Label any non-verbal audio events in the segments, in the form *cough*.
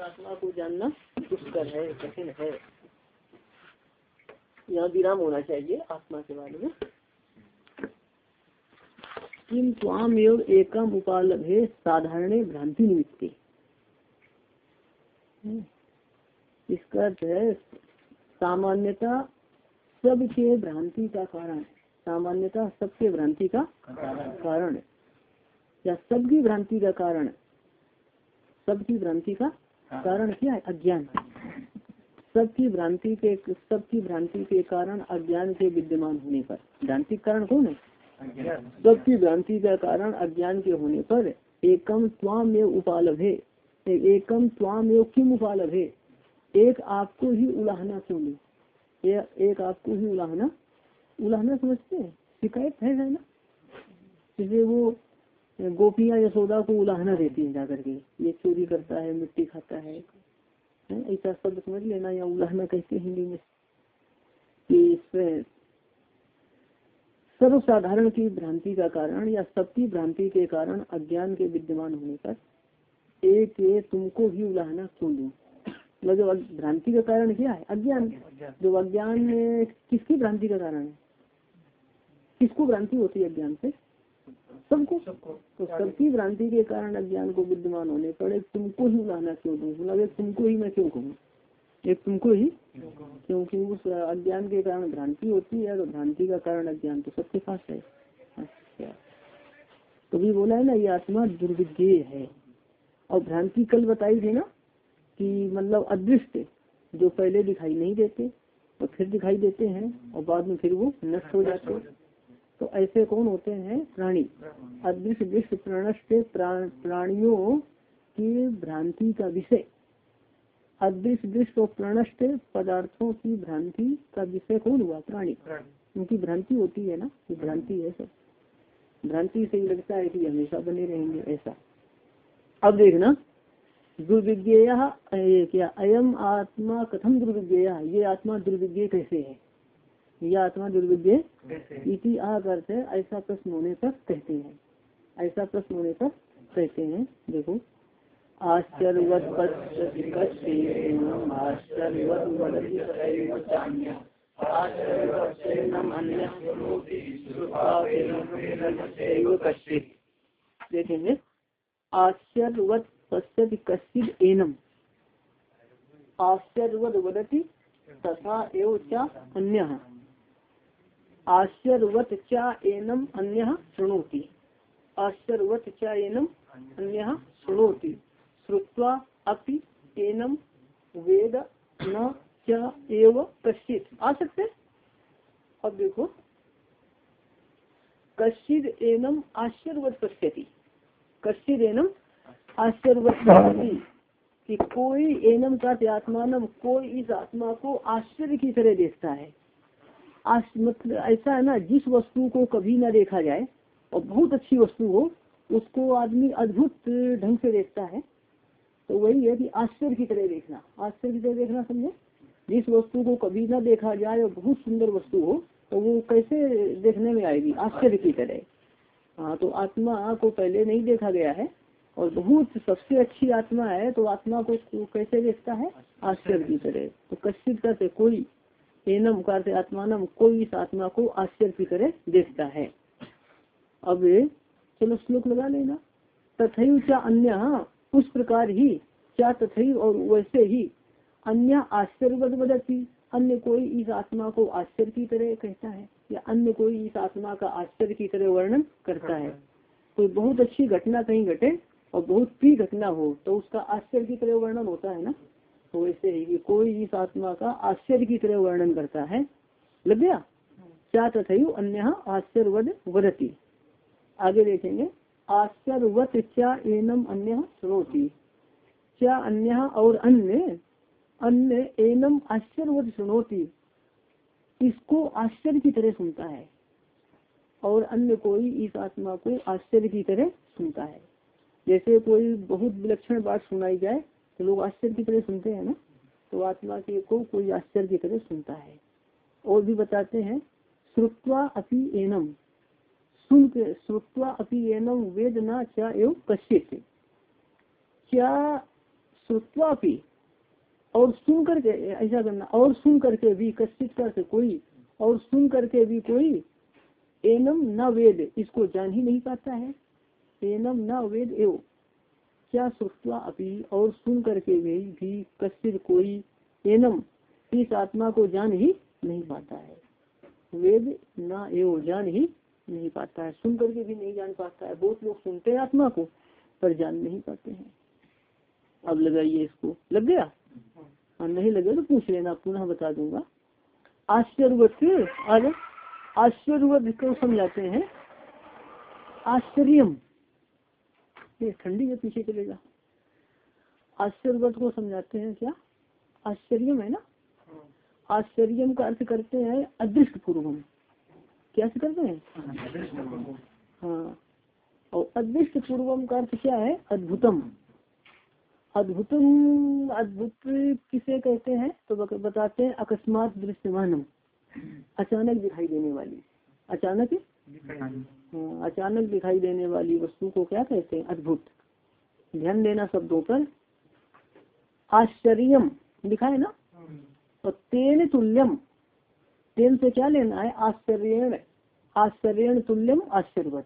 आत्मा को जानना दुष्कर है कठिन है। यहाँ विराम होना चाहिए आत्मा के बारे में। किम स्वाम योग एकम उपालभे साधारण भ्रांति निमित्ती इसका अर्थ है सामान्यता सबके भ्रांति का कारण। सामान्यता सबके भ्रांति का कारण। या सबकी भ्रांति का कारण? सबकी भ्रांति का कारण क्या है? अज्ञान। सबकी भ्रांति के सबकी भ्रांति के कारण अज्ञान के विद्यमान होने पर। भ्रांति कारण कौन है? सबकी भ्रांति का कारण अज्ञान के होने पर। एकम स्वाम उपालभ। है एकम स्वाम किम उपालभ? है एक आपको ही उलाहना क्यों एक आपको ही उलाहना उलाहना समझते हैं? शिकायत है, है ना? जैसे वो गोपियाँ यशोदा को उलाहना देती है जाकर के। ये चोरी करता है, मिट्टी खाता है। ऐसा शब्द समझ लेना या उलाहना कहते हिंदी में। कि सर्वसाधारण की भ्रांति का कारण या सबकी भ्रांति के कारण अज्ञान के विद्यमान होने पर एक ये तुमको ही उलाहना क्यों दू? मतलब भ्रांति का कारण क्या है? अज्ञान। जो अज्ञान किसकी भ्रांति का कारण है? किसको भ्रांति होती है अज्ञान से? सबको? तो सबकी भ्रांति के कारण अज्ञान को विद्यमान होने पर एक तुमको ही उलाहना क्यों दू मतलब एक तुमको ही मैं क्यों कहूँ एक तुमको ही? क्योंकि उस अज्ञान के कारण भ्रांति होती है तो भ्रांति का कारण अज्ञान तो सबके पास है। अच्छा। तो भी बोला है ना ये आत्मा दुर्विज्ञ है। और भ्रांति कल बताई थी ना कि मतलब अदृष्ट जो पहले दिखाई नहीं देते और फिर दिखाई देते हैं और बाद में फिर वो नष्ट हो जाते तो ऐसे कौन होते हैं? प्राणी। अदृश्य दृश्य प्रणष्ट प्राणियों की भ्रांति का विषय। अदृश्य दृश्य और प्रणष्ट पदार्थों की भ्रांति का विषय कौन हुआ? प्राणी। उनकी भ्रांति होती है ना? ये भ्रांति है सब। भ्रांति से ही लगता है कि हमेशा बने रहेंगे, ऐसा। अब देखना। दुर्विज्ञेय क्या? अयम आत्मा कथम दुर्विज्ञ ये आत्मा दुर्विज्ञ कैसे है? यह आत्मा दुर्विज्ञ इति अर्थ है ऐसा प्रश्न होने पर कहते हैं। ऐसा प्रश्न होने पर कहते हैं देखो। आश्चर्यवत देखेंगे। आश्चर्यवत पश्यति कश्चित एनम। आश्चर्यवत वदति तथा एव अन्य। आश्चर्यवत च एनम अन्य शृणोति। आश्चर्यवत च एनम अन्य शृणोति। श्रुत्वा अपि एनम वेद न च एव कश्चित। आ सकते अब देखो। कश्चित एनम आश्चर्यवत पश्यति। कश्चित एनम आश्चर्य कि कोई एनम का आत्मानम कोई इस आत्मा को आश्चर्य की तरह देखता है। मतलब ऐसा है ना, जिस वस्तु को कभी ना देखा जाए, और बहुत अच्छी वस्तु हो, उसको आदमी अद्भुत ढंग से देखता है। तो वही है कि आश्चर्य की तरह देखना। आश्चर्य की तरह देखना समझे? जिस वस्तु को कभी ना देखा जाए और बहुत सुंदर वस्तु हो तो वो कैसे देखने में आएगी? आश्चर्य की तरह। हाँ तो आत्मा को पहले नहीं देखा गया है, और बहुत सबसे अच्छी आत्मा है तो आत्मा को कैसे देखता है? आश्चर्य की तरह। तो कश्चित करते कोई एनम करते आत्मानम कोई इस आत्मा को आश्चर्य की तरह देखता है। अब चलो श्लोक लगा लेना। तथयु क्या अन्य, उस प्रकार ही क्या तथई और वैसे ही, अन्य आश्चर्य बदती अन्य कोई इस आत्मा को आश्चर्य की तरह कहता है, या अन्य कोई इस आत्मा का आश्चर्य की तरह वर्णन करता है। कोई बहुत अच्छी घटना कहीं घटे और बहुत प्रिय घटना हो तो उसका आश्चर्य की तरह वर्णन होता है ना? तो वैसे ही, कोई इस आत्मा का आश्चर्य की तरह वर्णन करता है। लग गया? क्या तथा अन्य आश्चर्यवद वदती। आगे देखेंगे। आश्चर्यवत क्या एनम अन्य श्रोती क्या अन्य और अन्य अन्य एनम आश्चर्यवत सुनोती इसको आश्चर्य की तरह सुनता है। और अन्य कोई इस आत्मा को आश्चर्य की तरह सुनता है। जैसे कोई बहुत विलक्षण बात सुनाई जाए तो लोग आश्चर्य की तरह सुनते हैं ना? तो आत्मा के को कोई आश्चर्य की तरह सुनता है। और भी बताते हैं, श्रुत्वा अपि एनम। सुन के, श्रुत्वा अपनी एनम वेद न क्या एवं कश्चित क्या श्रुत्वा अपनी और सुन करके, ऐसा करना, और सुन करके भी कश्चित करके कोई, और सुन करके भी कोई एनम न वेद, इसको जान ही नहीं पाता है। एनम न वेद एवं। क्या श्रुत्वा अपनी और सुन करके भी, भी कश्चित कोई एनम इस आत्मा को जान ही नहीं पाता है। वेद न एवं जान ही नहीं पाता है। सुन करके भी नहीं जान पाता है। बहुत लोग सुनते हैं आत्मा को पर जान नहीं पाते हैं। अब लगाइए इसको। लग गया? और नहीं लगे तो पूछ लेना। पुनः बता दूँगा। आश्चर्यवत को समझाते हैं? आश्चर्यम। ये ठंडी के पीछे चलेगा। आश्चर्यवत को समझाते हैं क्या? आश्चर्यम है ना? आश्चर्यम का अर्थ करते हैं अदृष्ट पूर्वम क्या से करते हैं? हाँ। और अदृष्ट पूर्वम का अर्थ क्या है? अद्भुतम। अद्भुतम अद्भुत किसे कहते हैं? तो बताते हैं अकस्मात दृश्यमानम। अचानक दिखाई देने वाली। अचानक? हाँ अचानक दिखाई देने वाली वस्तु को क्या कहते हैं? अद्भुत। ध्यान देना शब्दों पर। आश्चर्यम। लिखा है ना? और तेन तुल्यम। तेन से क्या लेना है? आश्चर्य आश्चर्य तुल्यम आश्चर्यवत।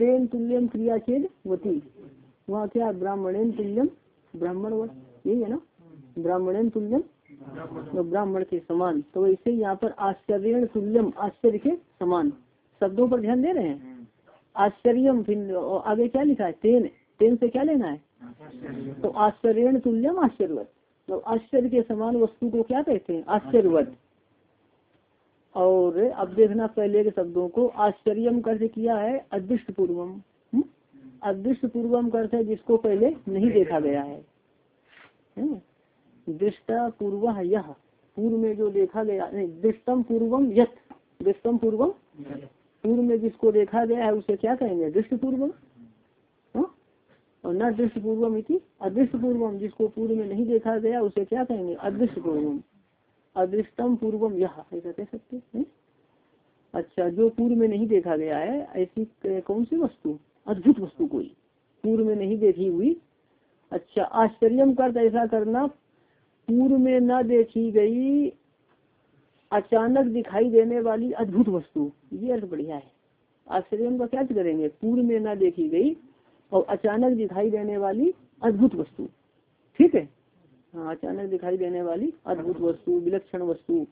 तेन तुल्यम क्रिया चेद वती। वहाँ क्या? ब्राह्मणेन तुल्यम ब्राह्मण यही है ना? ब्राह्मण तुल्यम तो ब्राह्मण के समान। तो वैसे यहाँ पर आश्चर्य तुल्यम आश्चर्य के समान। शब्दों पर ध्यान दे रहे हैं? आश्चर्य फिर आगे क्या लिखा है? तेन। तेन से क्या लेना है? तो आश्चर्य तुल्यम आश्चर्यवत। तो आश्चर्य के समान वस्तु को क्या कहते हैं? आश्चर्यवत। और अब देखना पहले के शब्दों को आश्चर्यम कर्ज किया है अदृष्ट पूर्वम अदृष्ट पूर्वम अर्थ है जिसको पहले नहीं देखा गया है। दृष्टा पूर्व यह पूर्व में जो देखा गया नहीं दृष्टम पूर्वम यथ दृष्टम पूर्वम पूर्व में जिसको देखा गया है, उसे क्या कहेंगे? दृष्ट पूर्वम और न दृष्ट पूर्वम इति अदृष्ट पूर्वम जिसको पूर्व में नहीं देखा गया, उसे क्या कहेंगे? अदृष्ट पूर्वम अदृष्टम पूर्वम यह ऐसा कह सकते हैं अच्छा जो पूर्व में नहीं देखा गया है, ऐसी कौन सी वस्तु? अद्भुत वस्तु कोई। पूर्व में नहीं देखी हुई। अच्छा आश्चर्य कर ऐसा करना, पूर्व में न देखी गई, अचानक दिखाई देने वाली अद्भुत वस्तु। ये अर्थ बढ़िया है। आश्चर्य का क्या करेंगे? पूर्व में न देखी गई और अचानक दिखाई देने वाली अद्भुत वस्तु। ठीक है? हाँ अचानक दिखाई देने वाली अद्भुत वस्तु विलक्षण वस्तु।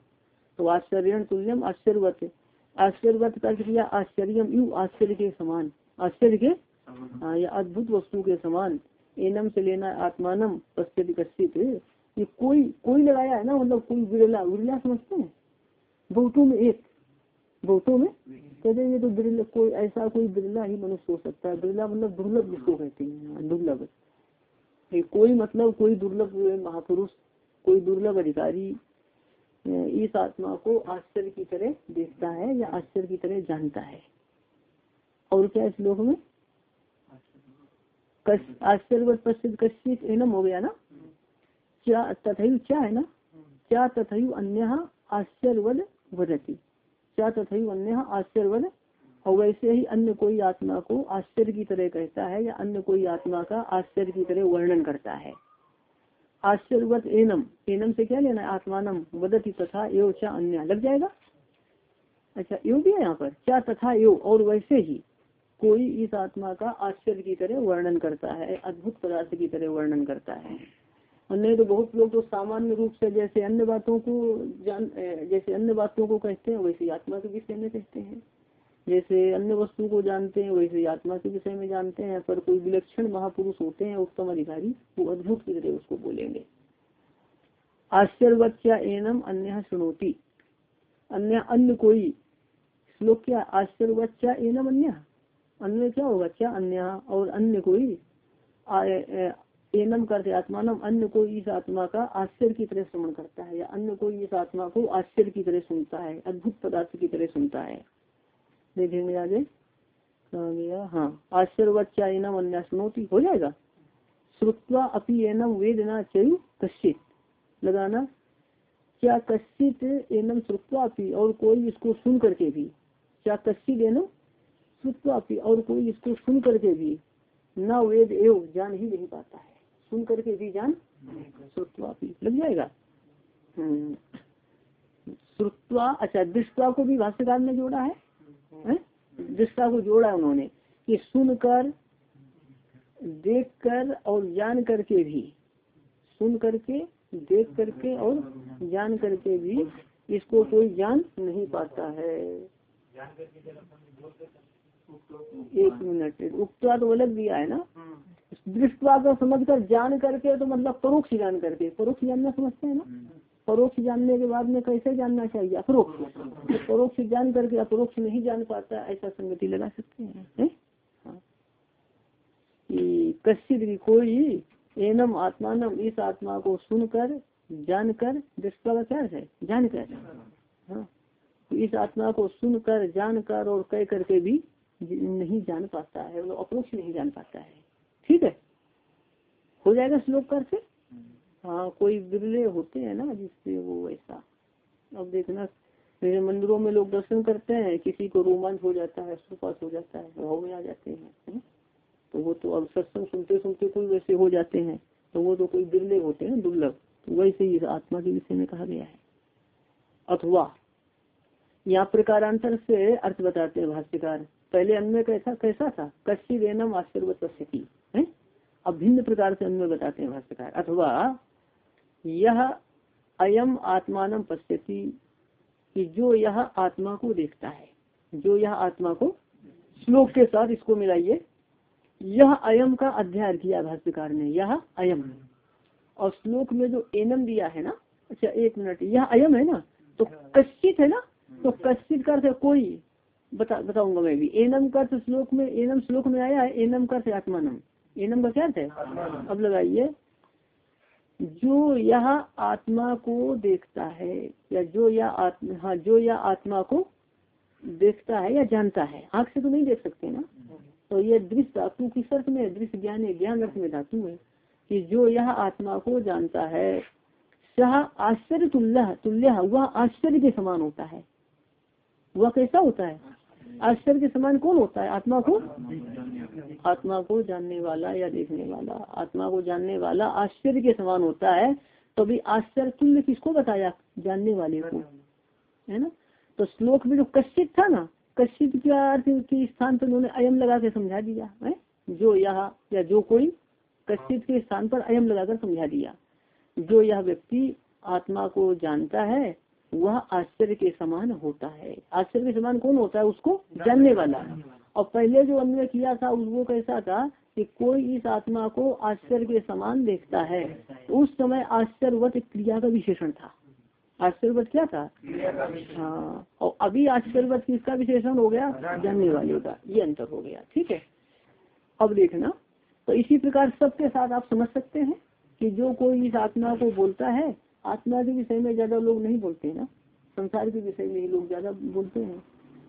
तो आश्चर्य तुल्यम आश्चर्यवत। आश्चर्यवत किया आश्चर्य यू आश्चर्य के समान। आश्चर्य के? हाँ। या अद्भुत वस्तु के समान। एनम से लेना आत्मानम पश्चित कश्चित। ये कोई कोई लगाया है ना मतलब कोई बिरला बिरला समझते हैं? बहुतों में एक। बहुतों में कहते हैं तो बिरला कोई ऐसा कोई बिरला ही मनुष्य हो सकता है। बिरला मतलब दुर्लभ जिसको कहते हैं हाँ, दुर्लभ। कोई मतलब कोई दुर्लभ महापुरुष कोई दुर्लभ अधिकारी इस आत्मा को आश्चर्य की तरह देखता है या आश्चर्य की तरह जानता है? और क्या इस श्लोक में? आश्चर्य प्रसिद्ध कश्चित एनम हो गया ना? क्या तथयु क्या है ना? क्या तथयु अन्य आश्चर्य वदती? क्या अन्य आश्चर्यवद? और वैसे ही अन्य कोई आत्मा को आश्चर्य की तरह कहता है या अन्य कोई आत्मा का आश्चर्य की तरह वर्णन करता है? आश्चर्यवत एनम। एनम से क्या लेना है? आत्मानम वदती तथा एव क्या अन्य। लग जाएगा? अच्छा यो भी है यहाँ पर? क्या तथा यो और वैसे ही कोई इस आत्मा का आश्चर्य की तरह वर्णन करता है, अद्भुत पदार्थ की तरह वर्णन करता है। और नहीं तो बहुत लोग तो सामान्य रूप से जैसे अन्य बातों को जान जैसे अन्य बातों को कहते हैं, वैसे आत्मा के विषय में कहते हैं। जैसे अन्य वस्तु को जानते हैं, वैसे आत्मा के विषय में जानते हैं, पर कोई विलक्षण महापुरुष होते हैं, उत्तम अधिकारी, वो अद्भुत की तरह उसको बोलेंगे। आश्चर्य एनम अन्य सुनोती अन्य अन्य कोई श्लोक क्या? आश्चर्य एनम अन्य। अन्य क्या होगा? क्या अन्य? और अन्य कोई? एनम करते आत्मानम अन्य को इस आत्मा का आश्चर्य की तरह श्रवण करता है, या अन्य कोई इस आत्मा को आश्चर्य की तरह सुनता है, अद्भुत पदार्थ की तरह सुनता है। देखेंगे आगे गया हाँ आश्चर्य एनम सुनोती हो जाएगा। श्रुत्वा अपी एनम वेदना चयु कश्चित। लगाना, क्या कश्चित एनम श्रुत्वा अपी और कोई इसको सुन करके भी, क्या कश्चित एनम श्रुत्वापी और कोई इसको सुन करके भी, न वेद एव जान ही नहीं पाता है। सुन करके भी जान। श्रुत्वापी लग जाएगा। हम्म। श्रुत्वा अच्छा दृष्टवा को भी भाष्यकार ने जोड़ा है, है? दृष्टा को जोड़ा उन्होंने कि सुनकर देख कर और जान करके भी सुन करके देख करके और जान करके भी इसको कोई जान नहीं पाता है। एक मिनट उक्ता तो अलग दिया है ना? दृष्टवा को समझ कर जान करके तो मतलब परोक्ष जान करके परोक्ष जानना समझते हैं ना? परोक्ष जानने के बाद में कैसे जानना चाहिए? अपरोक्ष। तो परोक्ष जान करके अपरोक्ष नहीं जान पाता ऐसा संगति लगा सकते हैं है? हाँ। कश्चित कोई एनम आत्मानम इस आत्मा को सुनकर जानकर दृष्टवा का क्या है? जानकर। हाँ। तो इस आत्मा को सुनकर जानकर और कह करके भी नहीं जान पाता है अप्रोक्ष नहीं जान पाता है। ठीक है? हो जाएगा श्लोक कर से हाँ कोई बिरले होते हैं ना जिससे वो ऐसा। अब देखना मंदिरों में लोग दर्शन करते हैं, किसी को रोमांच हो जाता है, सुपास हो जाता है, भाव में आ जाते हैं, है? तो वो तो अब सत्संग सुनते सुनते कोई वैसे हो जाते हैं। तो वो तो कोई बिरले होते हैं, दुर्लभ। तो वैसे ही आत्मा के विषय में कहा गया है। अथवा यहाँ प्रकारांतर से अर्थ बताते हैं भाष्यकार। पहले अन्य कैसा कैसा था? कश्य देनम आश्चर्य है? अब भिन्न प्रकार से अन्य बताते हैं भाष्यकार। अथवा, यह अयम आत्मान पश्यति कि जो यह आत्मा को देखता है, जो यह आत्मा को श्लोक के साथ इसको मिलाइए। यह अयम का अध्ययन किया भाष्यकार ने, यह अयम। और श्लोक में जो एनम दिया है ना अच्छा एक मिनट, यह अयम है ना? तो कश्चित है ना? तो कश्चित कर कोई। बता बताऊँगा मैं भी। एनम का तो श्लोक में एनम श्लोक में आया है एनम का से आत्मानम। एनम का क्या है? अब लगाइए। जो यह आत्मा को देखता है या जो यह आत्मा हाँ जो यह आत्मा को देखता है या जानता है आँख से तो नहीं देख सकते ना? तो यह दृश्य धातु किस अर्थ में दृश्य ज्ञान है ज्ञान अर्थ में धातु है। कि जो यह आत्मा को जानता है सह आश्चर्य तुल्य तुल्य वह आश्चर्य के समान होता है। वह कैसा होता है? आश्चर्य के समान कौन होता है? आत्मा को? आत्मा को जानने वाला या देखने वाला। आत्मा को जानने वाला आश्चर्य के समान होता है। तो भी आश्चर्य तुल्य किसको बताया? जानने वाले को। है ना? तो श्लोक में जो कश्चित था ना, कश्चित के अर्थ के स्थान पर उन्होंने अयम लगा के समझा दिया, है? जो यह या जो कोई कश्चित के स्थान पर अयम लगाकर समझा दिया। जो यह व्यक्ति आत्मा को जानता है वह आश्चर्य के समान होता है। आश्चर्य के समान कौन होता है? उसको जानने वाला। और पहले जो अन्वय किया था वो कैसा था कि कोई इस आत्मा को आश्चर्य के समान देखता है। उस समय आश्चर्यवत क्रिया का विशेषण था। आश्चर्यवत क्या था? हाँ और अभी आश्चर्यवत किसका विशेषण हो गया? जानने वाले का। ये अंतर हो गया, ठीक है? अब देखना। तो इसी प्रकार सबके साथ आप समझ सकते हैं कि जो कोई इस आत्मा को बोलता है आत्मा के विषय में ज़्यादा लोग नहीं बोलते ना? संसार के विषय में ही लोग ज़्यादा बोलते हैं।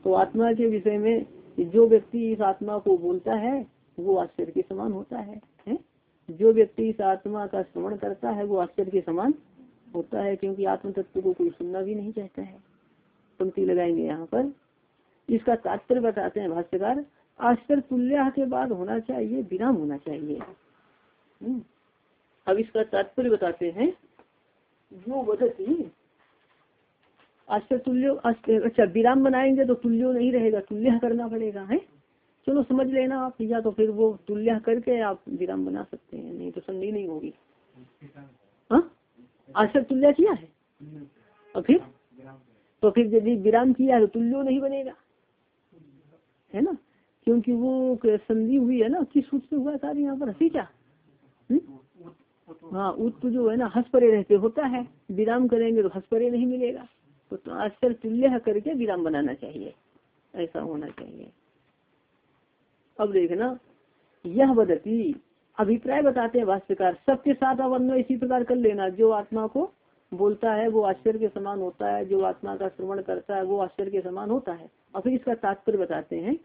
तो आत्मा के विषय में जो व्यक्ति इस आत्मा को बोलता है वो आश्चर्य के समान होता है, है? जो व्यक्ति इस आत्मा का श्रवण करता है वो आश्चर्य के समान होता है क्योंकि आत्म तत्व को कोई सुनना भी नहीं चाहता है। पंक्ति लगाएँगे यहाँ पर। इसका तात्पर्य बताते हैं भाष्यकार आश्चर्य तुल्य के बाद होना चाहिए विराम होना चाहिए। हम्म। अब इसका तात्पर्य बताते हैं जो वदती आश्चर्य तुल्य अच्छा विराम बनाएँगे तो तुल्यो नहीं रहेगा तुल्य करना पड़ेगा, है? चलो, समझ लेना आप, या तो फिर वो तुल्य करके आप विराम बना सकते हैं, नहीं तो संधि नहीं होगी। हाँ? तुल्य किया है? और फिर? तो फिर यदि विराम किया है तो तुल्यो नहीं बनेगा। है ना? क्योंकि वो संधि हुई है ना, किस सूत्र से हुआ कार्य यहाँ पर? हसी क्या? हाँ उत्त जो है ना हंस परे रहते होता है। विराम करेंगे तो हंस परे नहीं मिलेगा। तो, तो तुल्य करके विराम बनाना चाहिए। ऐसा होना चाहिए। अब देखना यह बदती अभिप्राय बताते हैं भाष्यकार। सबके साथ अवन्य इसी प्रकार कर लेना। जो आत्मा को बोलता है वो आश्चर्य के समान होता है। जो आत्मा का श्रवण करता है वो आश्चर्य के समान होता है। और फिर इसका तात्पर्य बताते हैं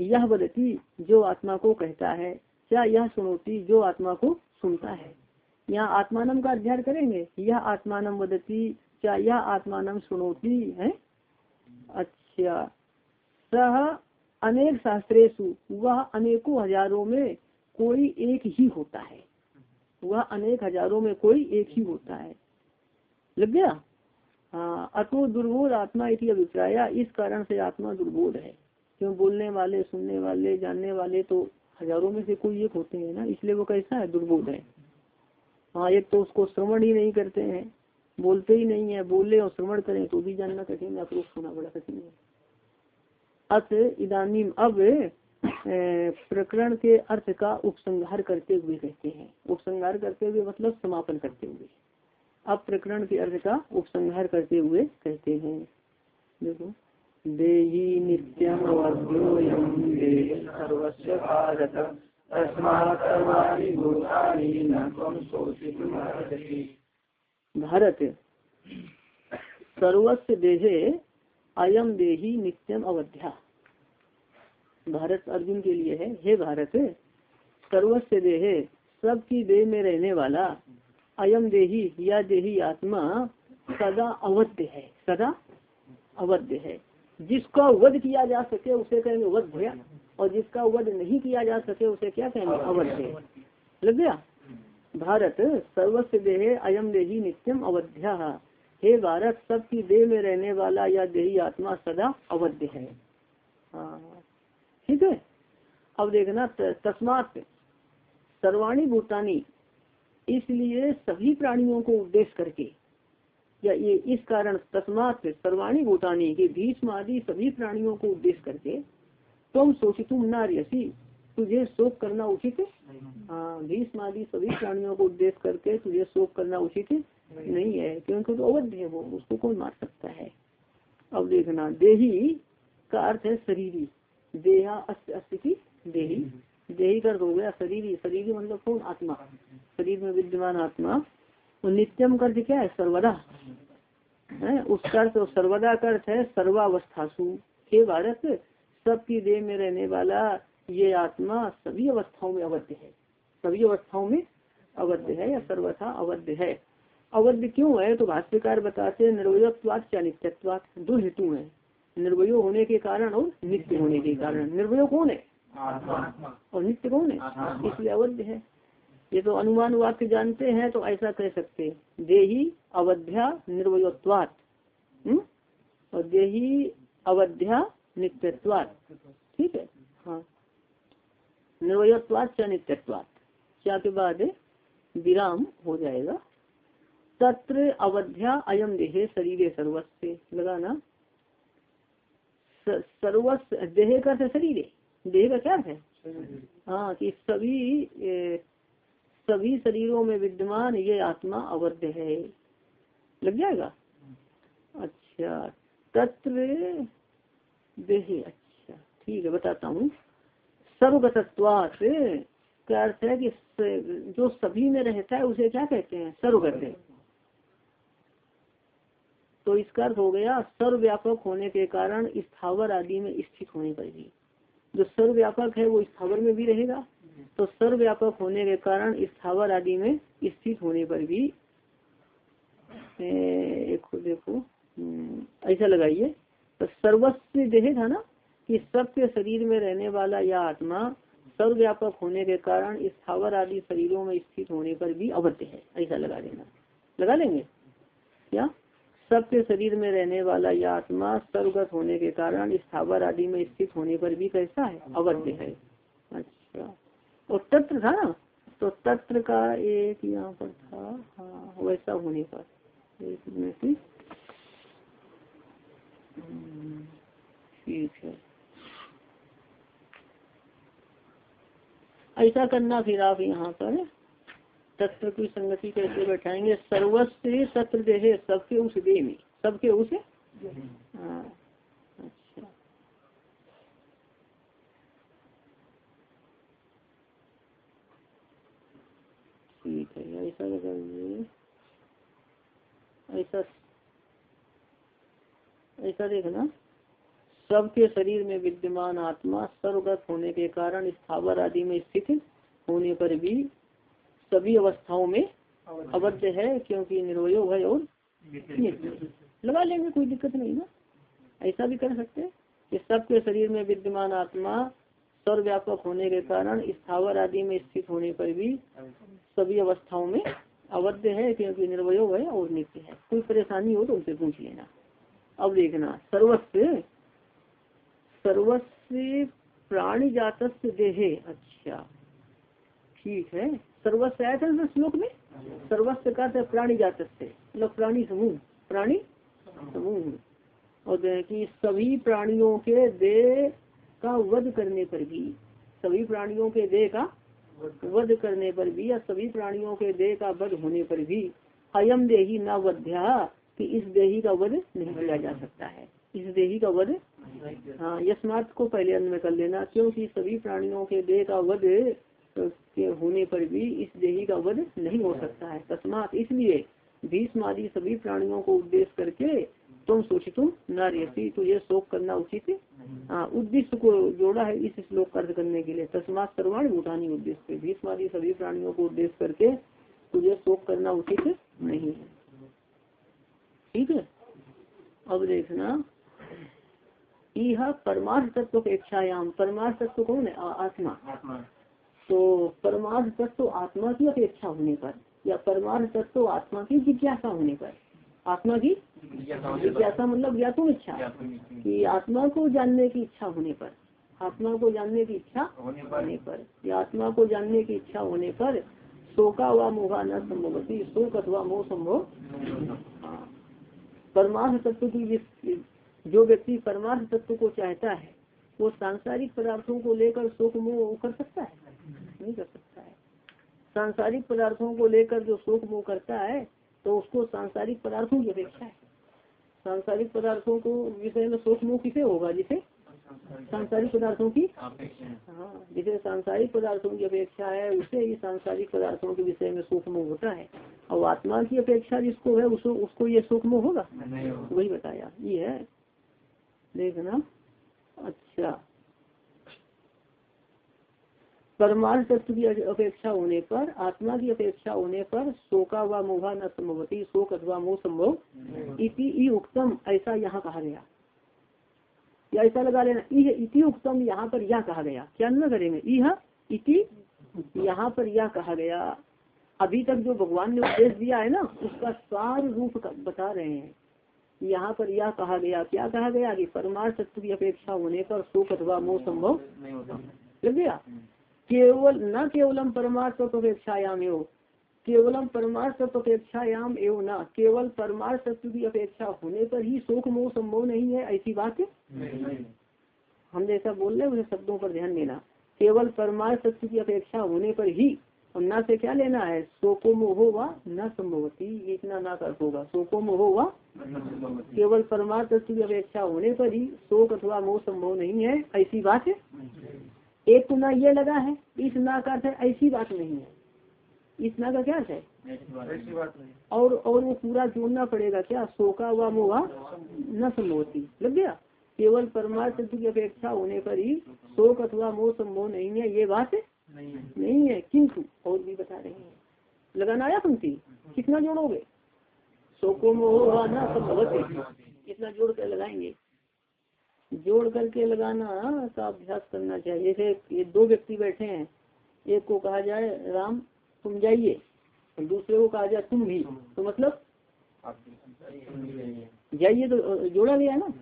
यह बदती जो आत्मा को कहता है क्या यह सुनोती जो आत्मा को सुनता है? यहाँ आत्मानम का अध्ययन करेंगे, यह आत्मानम वदती, क्या यह आत्मानम सुनोती है? अच्छा। सह अनेक शास्त्रेशु वह अनेकों हज़ारों में कोई एक ही होता है। वह अनेक हज़ारों में कोई एक ही होता है। लग गया? हाँ अतो दुर्बोध आत्मा इति अभिप्राय, इस कारण से आत्मा दुर्बोध है। क्यों बोलने वाले, सुनने वाले, जानने वाले तो हज़ारों में से कोई एक होते हैं ना, इसलिए वो कैसा है? दुर्बोध है। हाँ एक तो उसको श्रवण ही नहीं करते हैं, बोलते ही नहीं है, बोले और श्रवण करें तो भी जानना कठिन है अप्रोक्ष होना बड़ा कठिन है। अत इदानीम अब प्रकरण के अर्थ का उपसंहार करते हुए कहते हैं। उपसंहार करते हुए मतलब समापन करते हुए। अब प्रकरण के अर्थ का उपसंहार करते हुए कहते हैं। देखो। देही नित्यम भारत सर्वस्व देहे अयम देही नित्यम अवध्या। भारत अर्जुन के लिए है। हे भारत सर्वस्व देहे सबकी देह में रहने वाला अयम देही, या देही आत्मा सदा अवध्य है। सदा अवध्य है। जिसका वध किया जा सके, उसे कहेंगे वध भया। और जिसका वध नहीं किया जा सके उसे क्या कहेंगे? अवध्य लग गया? भारत सर्वस्व देह अयम देही नित्यम अवध्या। हे भारत सबकी देह में रहने वाला या देही आत्मा सदा अवध्य है। हाँ। ठीक है? अब देखना तस्मात सर्वाणी भूतानी इसलिए सभी प्राणियों को उद्देश्य करके या ये इस कारण तस्मात सर्वाणी भूतानी के भीष्म आदि सभी प्राणियों को उद्देश्य करके तुम तुम नार्यसी तुझे शोक करना उचित है हाँ भीष्म आदि सभी प्राणियों को उद्देश्य करके तुझे शोक करना उचित नहीं। है क्योंकि तो अवध्य है वो उसको कौन मार सकता है? अब देखना देही का अर्थ है शरीरी। देहा अस्थिति देही। देही का अर्थ हो गया शरीर। शरीर मतलब कौन? आत्मा। शरीर में विद्यमान आत्मा। और नित्यम का अर्थ क्या है? सर्वदा। है? उसका अर्थ सर्वदा का अर्थ है सर्वावस्थासु। हे भारत सबकी देह में रहने वाला ये आत्मा सभी अवस्थाओं में अवध है। सभी अवस्थाओं में अवध है या सर्वथा अवध्य है। अवध्य क्यों है? तो भाष्यकार बताते हैं निर्वयत्वाद क्या नित्यत्वाद दो हेतु है। निर्वयो होने के कारण और नित्य होने के कारण। निर्वय कौन है? और नित्य कौन है? इसलिए अवध्य है। ये तो अनुमान वाक्य जानते हैं तो ऐसा कह सकते देही अवध्या निर्वयत्वात हम्म? और देही अवध्या नित्यत्वात। ठीक है? हाँ। निर्वयत्वात च नित्यत्वात। क्या के बाद विराम हो जाएगा। तत्र अवध्या अयम देहे शरीर सर्वस्व लगाना सर्वस्व देह का से शरीर? देह का क्या है? हाँ कि सभी ए, सभी शरीरों में विद्यमान ये आत्मा अवध है। लग जाएगा? अच्छा तत्र देह अच्छा ठीक है बताता हूँ। सर्वगतत्वात का अर्थ है कि जो सभी में रहता है उसे क्या कहते हैं? सर्वगत। तो इसका अर्थ हो गया सर्वव्यापक होने के कारण स्थावर आदि में स्थित होने पर भी। जो सर्वव्यापक है वो स्थावर में भी रहेगा। तो सर्वव्यापक होने के कारण स्थावर आदि में स्थित होने पर भी देखो देखो हम्म, ऐसा लगाइए। तो सर्वस्व देह था ना, कि सबके शरीर में रहने वाला यह आत्मा सर्वव्यापक होने के कारण स्थावर आदि शरीरों में स्थित होने पर भी अवध्य है। ऐसा लगा देना। लगा लेंगे? क्या? सबके शरीर में रहने वाला यह आत्मा सर्वगत होने के कारण स्थावर आदि में स्थित होने पर भी कैसा है? अवध्य है। अच्छा। और तत्व था ना? तो तत्व का एक यहाँ पर था। हाँ वैसा होने पर। एक मिनट ठीक है। ऐसा करना फिर आप यहाँ पर तत्व की संगति कैसे बैठाएँगे? सर्वस्व तत्व देह सबके उस देह में। सबके उस? हाँ अच्छा। ठीक है, ऐसा लगाइए ऐसा ऐसा देखना। सबके शरीर में विद्यमान आत्मा सर्वगत होने के कारण स्थावर आदि में स्थित होने पर भी सभी अवस्थाओं में अवध है क्योंकि निर्वयो है और लगा लेंगे कोई दिक्कत नहीं ना। ऐसा भी कर सकते कि सबके शरीर में विद्यमान आत्मा सर्वव्यापक होने के कारण स्थावर आदि में स्थित होने पर भी सभी अवस्थाओं में अवध्य है क्योंकि निर्वय है और नित्य है। कोई परेशानी हो तो उनसे पूछ लेना। अब देखना सर्वस्व सर्वस्व प्राणी जात देहे। अच्छा। ठीक है। सर्वस्व आया था श्लोक में? सर्वस्व का प्राणी जात मतलब प्राणी समूह। प्राणी समूह। और कि सभी प्राणियों के देह का वध करने पर भी, सभी प्राणियों के देह का वध करने पर भी या सभी प्राणियों के देह का वध होने पर भी अयम देही न वध्या। कि इस देही का वध नहीं किया जा सकता है। इस देही का वध हाँ यशमात को पहले अंत में कर लेना, क्योंकि सभी प्राणियों के देह का वध के होने पर भी इस देही का वध नहीं हो सकता है। तस्मात इसलिए भीष्म आदि सभी प्राणियों को उद्देश्य करके तुम तुम न रहती तुझे शोक करना उचित हाँ। उद्देश्य को जोड़ा है इस श्लोक का अर्थ करने के लिए। तस्मात सर्वाण भूटानी उद्देश्य। भीष्म आदि सभी प्राणियों को उद्देश्य करके तुझे शोक करना उचित नहीं है। ठीक है? अब देखना। यह परमार्थ तत्व अपेक्षायाम परमार्थ तत्व कौन है? आत्मा। तो परमार्थ तत्व आत्मा की अपेक्षा होने पर या परमार्थ तत्व आत्मा की जिज्ञासा होने पर आत्मा की जिज्ञासा मतलब ज्ञातुम इच्छा। कि आत्मा को जानने की इच्छा होने पर आत्मा को जानने की इच्छा होने पर। या आत्मा को जानने की इच्छा होने पर शोका व मोहा न संभवती शोक अथवा मोह संभव। परमार्थ तत्व की जो व्यक्ति परमार्थ तत्व को चाहता है, वो सांसारिक पदार्थों को लेकर शोक मोह कर सकता है? नहीं कर सकता है। सांसारिक पदार्थों को लेकर जो शोक मोह करता है तो उसको सांसारिक पदार्थों की अपेक्षा है। सांसारिक पदार्थों को विषय में शोक मोह किसे होगा? जिसे सांसारिक पदार्थों की? हाँ। जिसे सांसारिक पदार्थों की अपेक्षा है उसे ही सांसारिक पदार्थों के विषय में मोह होता है। और आत्मा की अपेक्षा जिसको है उसको उसको ये मोह होगा? वही बताया। ये है। देखना। अच्छा। परमार्थ तत्व की अपेक्षा होने पर आत्मा की अपेक्षा होने पर शोका व मोहा न संभवती शोक अथवा मोह संभव इति उत्तम ऐसा यहाँ कहा गया। या ऐसा लगा लेना इति उत्तम यहाँ पर यह कहा गया। क्या न करेंगे? यह इति यहाँ पर यह कहा गया। अभी तक जो भगवान ने उपदेश दिया है ना उसका सार रूप बता रहे हैं। यहाँ पर यह कहा गया। क्या कहा गया? कि परमार्थ तत्व की अपेक्षा होने पर शोक अथवा मोह संभव लग गया? केवल न केवलम परमार्थ अपेक्षायाम एवं केवलम परमार्थ अपेक्षायाम एवं न। केवल परमार्थ तत्व की अपेक्षा होने पर ही शोक मोह संभव नहीं है ऐसी बात है? हम जैसा बोल रहे उसे शब्दों पर ध्यान देना। केवल परमार्थ तत्व की अपेक्षा होने पर ही और न से क्या लेना है? शोको मोहो व न संभवती। इतना ना कर होगा। शोको मोहो व केवल परमार्थ तत्व की अपेक्षा होने पर ही शोक अथवा मोह संभव नहीं है ऐसी बात है? एक तो ना ये लगा है इस ना का अर्थ ऐसी बात नहीं है। इस ना का क्या है? और और वो पूरा जोड़ना पड़ेगा क्या? शोका व मोहा न संभवती लग गया? केवल परमार्थ की अपेक्षा होने पर ही शोक अथवा मोह संभव नहीं है। ये बात नहीं, नहीं है किंतु और भी बता रहे हैं। लगाना आया पंक्ति? कितना जोड़ोगे? शोको मोह न संभवती इतना जोड़ कर लगाएँगे? जोड़ करके लगाना का अभ्यास करना चाहिए। जैसे ये दो व्यक्ति बैठे हैं। एक को कहा जाए राम तुम जाइए दूसरे को कहा जाए तुम भी तो मतलब जाइए तो जोड़ा गया ना?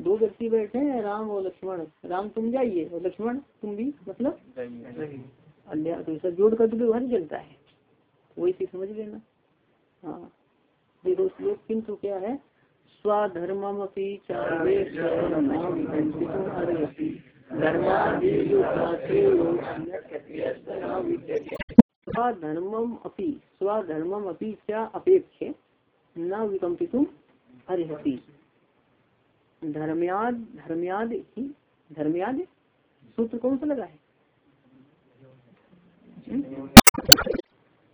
दो व्यक्ति बैठे हैं, राम और लक्ष्मण। राम, तुम जाइए, और लक्ष्मण, तुम भी मतलब? अन्य तो सब जोड़ कर तो व्यवहार चलता है। वही चीज़ समझ लेना। हाँ। देखो श्लोक किंतु क्या है? स्वधर्ममपि स्वधर्मम अपि स्वधर्मम अपि च अपेक्ष न विकम्पितुम अर्हति। धर्म्याद धर्म्याद ही धर्म्याद सूत्र कौन सा लगा है?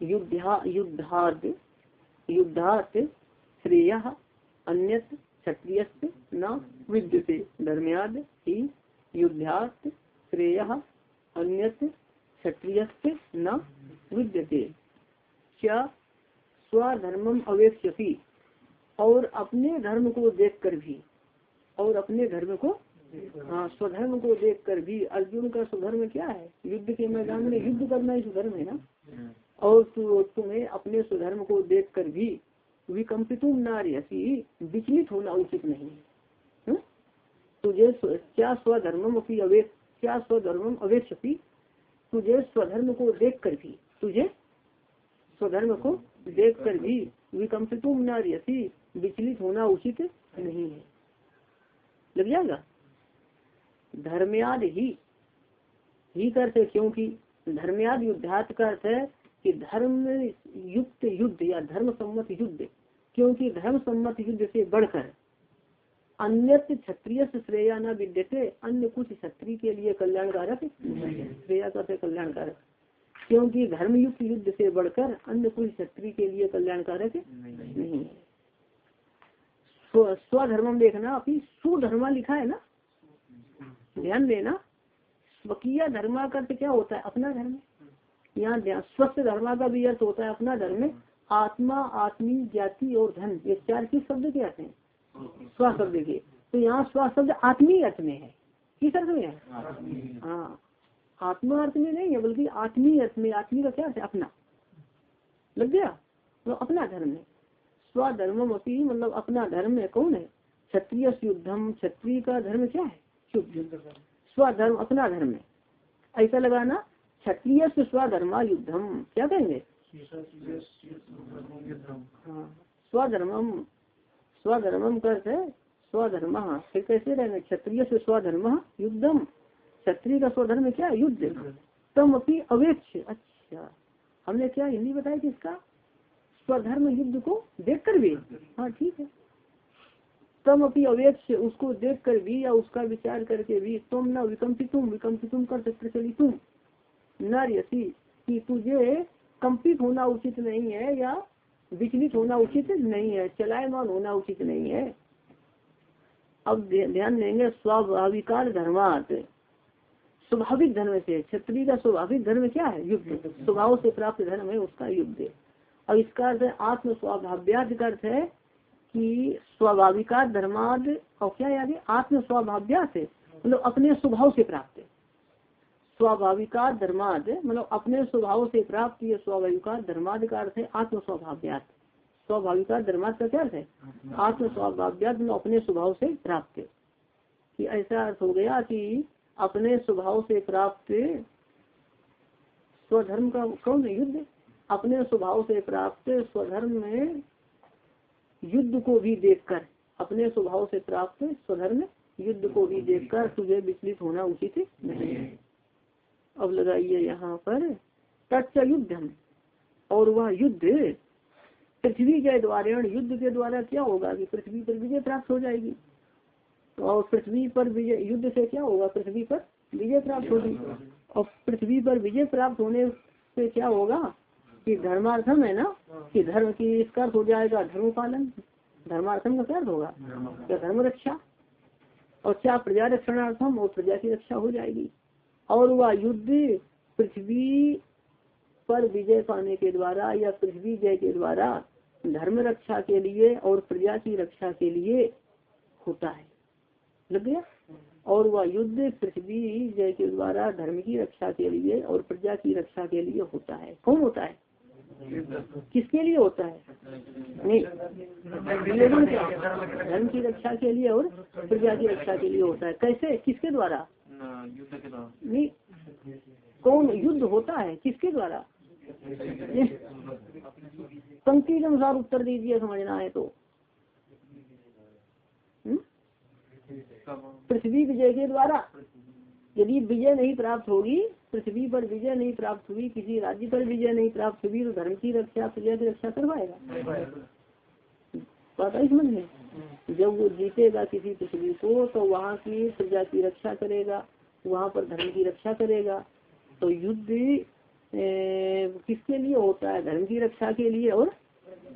युद्धा युद्धार्थ युद्धार्थ श्रेय अन्य क्षत्रिय न विद्यते। धर्म्याद ही युद्धात श्रेय अन्य क्षत्रिय न विद्यते। क्या स्वधर्मम अवेक्षी और अपने धर्म को देखकर भी और अपने धर्म को हाँ स्वधर्म को देख कर भी। अर्जुन का स्वधर्म क्या है? युद्ध के मैदान में युद्ध करना ही स्वधर्म है ना? और तु, तुम्हें अपने स्वधर्म को देख कर भी विकम्पितुम नार्यसी विचलित होना उचित नहीं है। हम्म? तुझे क्या स्वधर्मम अपनी अवेश क्या स्वधर्मम अवेक्षती तुझे स्वधर्म को देख कर भी तुझे? स्वधर्म को देख कर भी विकम्पितुम नार्यसी विचलित होना उचित नहीं है। लग जाएगा? धर्मयाद ही ही करते क्योंकि धर्मयाद युद्धार्थ का अर्थ है कि धर्म युक्त युद्ध या धर्म सम्मत युद्ध, क्योंकि धर्म सम्मत युद्ध से बढ़कर अन्य क्षत्रिय श्रेया न विद्यते, अन्य कुछ क्षत्रिय के लिए कल्याणकारक श्रेया का कल्याणकारक। क्योंकि धर्मयुक्त युद्ध से बढ़कर अन्य कुछ क्षत्रिय के लिए कल्याणकारक नहीं। है। स्वधर्म देखना अभी सुधर्मा लिखा है ना? ध्यान देना स्वकीय धर्मा का क्या होता है? अपना धर्म। यहाँ ध्यान स्वस्थ धर्मा का भी अर्थ होता है अपना धर्म। आत्मा आत्मी जाति और धन ये चार किस शब्द के अर्थ हैं? स्व शब्द के। तो यहाँ स्व शब्द आत्मीय अर्थ में है। किस अर्थ में है? हाँ। आत्मा अर्थ में नहीं है, बल्कि आत्मीय अर्थ में, आत्मी का क्या है? अपना। लग गया? तो अपना धर्म है। स्वधर्म अपनी मतलब अपना धर्म है। कौन है? क्षत्रिय युद्धम क्षत्रिय का धर्म क्या है? स्वधर्म, अपना धर्म है। ऐसा लगाना, क्षत्रिय स्वधर्मा युद्धम। क्या कहेंगे? स्वधर्मम। स्वधर्मम करते स्वधर्म। फिर कैसे रहेंगे? क्षत्रिय स्वधर्म युद्धम। क्षत्रिय का स्वधर्म क्या? युद्ध। तम अपनी अवेक्ष। अच्छा। हमने क्या हिंदी बताया किसका स्वधर्म युद्ध को देख कर भी। हाँ ठीक है। तम अपनी अवेक्ष, उसको देख कर भी या उसका विचार करके भी तुम न विकम्पितुम विकम्पितुम कर प्रचलितुम न यसी कि तुझे कंपित होना उचित नहीं है या विचलित होना उचित नहीं है, चलायमान होना उचित नहीं है। अब ध्यान देंगे स्वाभाविकार धर्मात स्वाभाविक धर्म से क्षत्रिय का स्वाभाविक धर्म क्या है? युद्ध। स्वभाव से प्राप्त धर्म है उसका युद्ध। और इसका अर्थ आत्म स्वाभाव्याद का अर्थ है कि स्वाभाविका धर्माद और क्या याद है? आत्म स्वाभाव्यास है। मतलब अपने स्वभाव से प्राप्त स्वाभाविका धर्माद मतलब अपने स्वभाव से प्राप्त ये स्वाभाविका धर्माद का अर्थ है आत्म स्वभाव्यात स्वाभाविका धर्माद का क्या अर्थ है? आत्म स्वाभाव्यात मतलब अपने स्वभाव से प्राप्त कि ऐसा अर्थ हो गया कि अपने स्वभाव से प्राप्त स्वधर्म का कौन है? युद्ध? अपने स्वभाव से प्राप्त स्वधर्म में युद्ध को भी देखकर, अपने स्वभाव से प्राप्त स्वधर्म युद्ध को भी देखकर तुझे विचलित होना उचित नहीं है। अब लगाइए यहाँ पर तत्व युद्ध और वह युद्ध, पृथ्वी के द्वारा, युद्ध के द्वारा क्या होगा कि पृथ्वी पर विजय प्राप्त हो जाएगी? और पृथ्वी पर विजय युद्ध से क्या होगा? पृथ्वी पर विजय प्राप्त होगी। और पृथ्वी पर विजय प्राप्त होने से क्या होगा? कि धर्मार्थम है ना? कि धर्म की इसका हो जाएगा धर्म पालन धर्मार्थम का क्या होगा? क्या धर्म रक्षा। और क्या प्रजा रक्षणार्थम? और प्रजा की रक्षा हो जाएगी। और वह युद्ध पृथ्वी पर विजय पाने के द्वारा या पृथ्वी जय के द्वारा धर्म रक्षा के लिए और प्रजा की रक्षा के लिए होता है। लग गया। और वह युद्ध पृथ्वी जय के द्वारा धर्म की रक्षा के लिए और प्रजा की रक्षा के लिए होता है। कौन होता है? किसके लिए होता है? नहीं। धर्म की रक्षा के लिए और प्रजा की रक्षा के लिए होता है। कैसे? किसके द्वारा? नहीं। कौन युद्ध होता है? किसके द्वारा? पंक्ति के अनुसार उत्तर दीजिए समझना है तो। पृथ्वी विजय के द्वारा। यदि विजय नहीं प्राप्त होगी पृथ्वी पर विजय नहीं प्राप्त हुई किसी राज्य पर विजय नहीं प्राप्त हुई तो धर्म की रक्षा प्रजा की रक्षा करवाएगा। बात आई समझ में? जब वो जीतेगा किसी पृथ्वी को तो वहाँ की प्रजा की रक्षा करेगा वहाँ पर धर्म की रक्षा करेगा। तो युद्ध किसके लिए होता है? धर्म की रक्षा के लिए और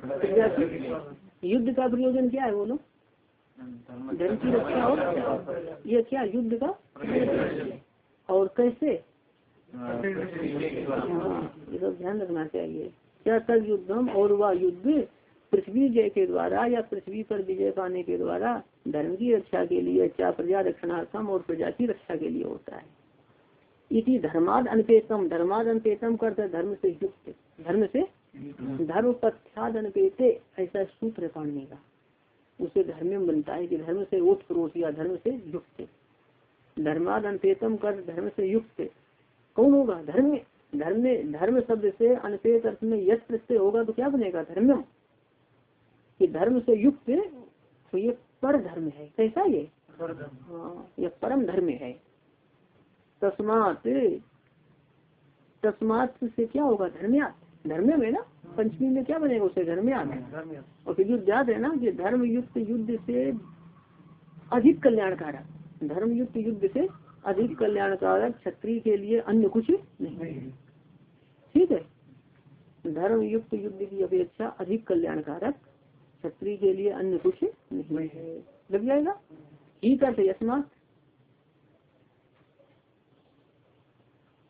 प्रजा की युद्ध का प्रयोजन क्या है बोलो? धर्म की रक्षा और ये क्या युद्ध का? और कैसे? हाँ, ये सब ध्यान रखना चाहिए। क्या तब युद्धम और वह युद्ध पृथ्वी जय के द्वारा या पृथ्वी पर विजय पाने के द्वारा धर्म की रक्षा के लिए चाह प्रजा रक्षणार्थम और प्रजा की रक्षा के लिए होता है। इसी धर्माद अनपेतम। धर्माद अनपेतम करते धर्म से युक्त। धर्म से? धर्म पथ्याद अनपेते ऐसा सूत्र पाने का। उसे धर्म में बनता है कि धर्म से ओत प्रोत या धर्म से युक्त। धर्माद अनपेतम कर धर्म से युक्त। कौन होगा? धर्म धर्म में धर्म शब्द से अनपेत अर्थ में यश प्रत्यय होगा तो क्या बनेगा धर्मम कि धर्म से युक्त तो ये पर धर्म है। कैसा ये? हाँ ये परम धर्म है। तस्मात तस्मात से क्या होगा? धर्मयात। धर्म में ना पंचमी में क्या बनेगा उसे? धर्मयात और फिर युद्ध याद है ना कि धर्म युक्त युद्ध से अधिक कल्याणकारक धर्म युक्त युद्ध से अधिक कल्याणकारक क्षत्रिय के लिए अन्य कुछ नहीं ठीक है? धर्म युक्त युद्ध की अपेक्षा अधिक कल्याणकारक क्षत्रिय के लिए अन्य कुछ नहीं है। लग जाएगा? है यशमा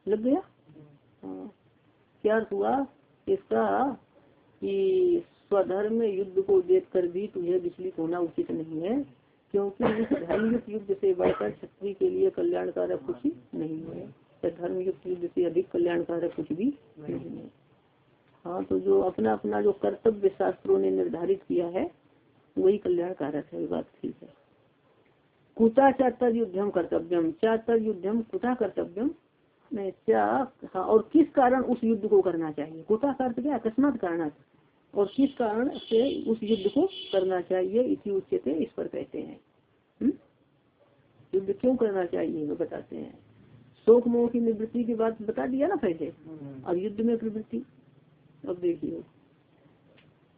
लग गया? हाँ। क्या हुआ? इसका कि स्वधर्म युद्ध को देखकर भी तुझे विचलित होना उचित नहीं है, क्योंकि इस युद्ध से बढ़कर क्षत्रिय के लिए कल्याणकारक कुछ नहीं है। या धर्मयुक्त युद्ध से अधिक कल्याणकारक कुछ भी नहीं है। हाँ तो जो अपना अपना जो कर्तव्य शास्त्रों ने निर्धारित किया है, वही कल्याणकारक है बात ठीक है। कुता चातर युद्धम कर्तव्यम चातर युद्धम कुता कर्तव्यम क्या हाँ और किस कारण उस युद्ध को करना चाहिए? कुता का अर्थ क्या अकस्मात कारण और किस कारण से उस युद्ध को करना चाहिए? इसी उच्चते इस पर कहते हैं। हम्म? युद्ध क्यों करना चाहिए? वो बताते हैं। शोक मोह की निवृत्ति की बात बता दिया ना पहले। अब युद्ध में प्रवृत्ति। अब देखिए।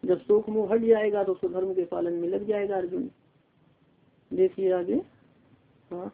जब शोक मोह हट जाएगा तो उसको धर्म के पालन में लग जाएगा अर्जुन। देखिए आगे। हाँ।